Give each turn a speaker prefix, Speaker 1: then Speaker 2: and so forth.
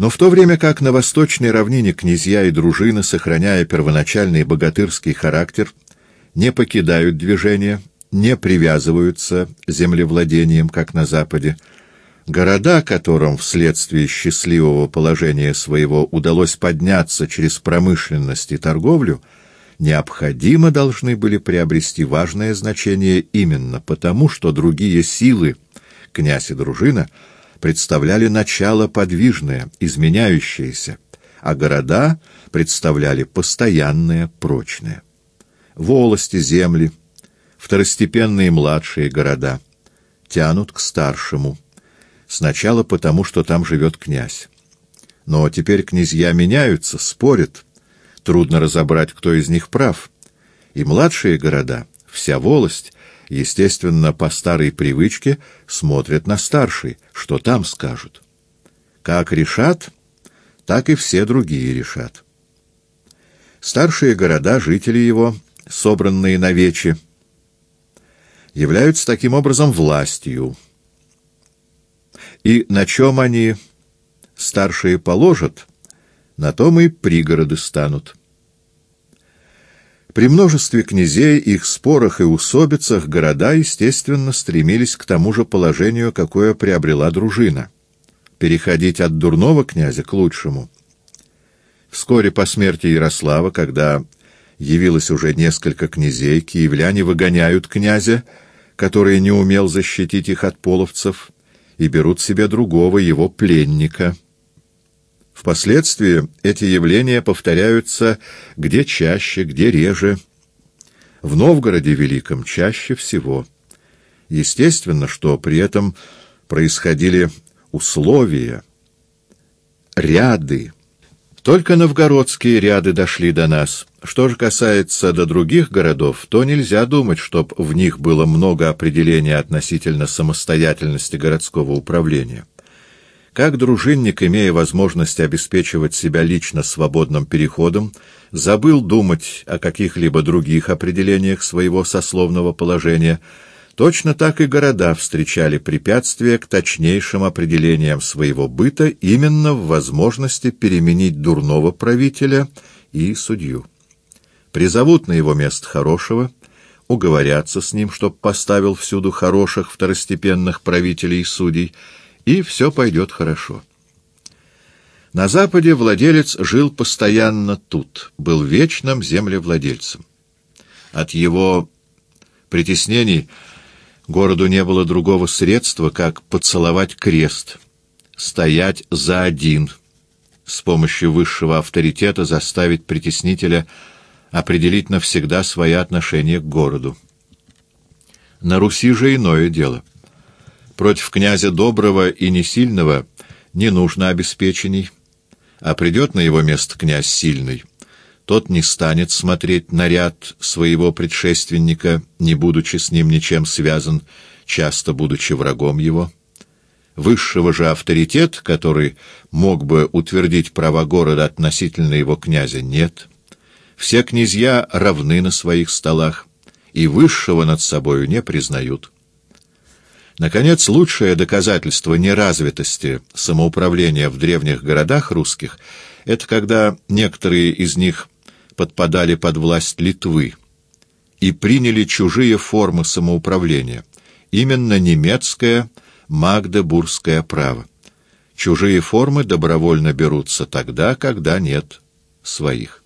Speaker 1: Но в то время как на восточной равнине князья и дружины, сохраняя первоначальный богатырский характер, не покидают движение, не привязываются землевладением, как на Западе, города, которым вследствие счастливого положения своего удалось подняться через промышленность и торговлю, необходимо должны были приобрести важное значение именно потому, что другие силы, князь и дружина, представляли начало подвижное, изменяющееся, а города представляли постоянное, прочное. Волости, земли, второстепенные младшие города тянут к старшему. Сначала потому, что там живет князь. Но теперь князья меняются, спорят. Трудно разобрать, кто из них прав. И младшие города, вся волость, естественно, по старой привычке, смотрят на старший, что там скажут. Как решат, так и все другие решат. Старшие города, жители его, собранные на вече, являются таким образом властью. И на чем они, старшие, положат, на том и пригороды станут. При множестве князей, их спорах и усобицах города, естественно, стремились к тому же положению, какое приобрела дружина — переходить от дурного князя к лучшему. Вскоре по смерти Ярослава, когда явилось уже несколько князей, киевляне выгоняют князя, который не умел защитить их от половцев, и берут себе другого его пленника. Впоследствии эти явления повторяются где чаще, где реже. В Новгороде Великом чаще всего. Естественно, что при этом происходили условия, ряды, только новгородские ряды дошли до нас. Что же касается до других городов, то нельзя думать, чтоб в них было много определения относительно самостоятельности городского управления. Как дружинник, имея возможность обеспечивать себя лично свободным переходом, забыл думать о каких-либо других определениях своего сословного положения — Точно так и города встречали препятствия к точнейшим определениям своего быта именно в возможности переменить дурного правителя и судью. Призовут на его место хорошего, уговорятся с ним, чтоб поставил всюду хороших второстепенных правителей и судей, и все пойдет хорошо. На Западе владелец жил постоянно тут, был вечным землевладельцем. От его притеснений – Городу не было другого средства, как поцеловать крест, стоять за один, с помощью высшего авторитета заставить притеснителя определить навсегда свои отношения к городу. На Руси же иное дело. Против князя доброго и несильного не нужно обеспечений, а придет на его место князь сильный, тот не станет смотреть на ряд своего предшественника, не будучи с ним ничем связан, часто будучи врагом его. Высшего же авторитет, который мог бы утвердить права города относительно его князя, нет. Все князья равны на своих столах, и высшего над собою не признают. Наконец, лучшее доказательство неразвитости самоуправления в древних городах русских — это когда некоторые из них подпадали под власть Литвы и приняли чужие формы самоуправления, именно немецкое магдебургское право. Чужие формы добровольно берутся тогда, когда нет своих.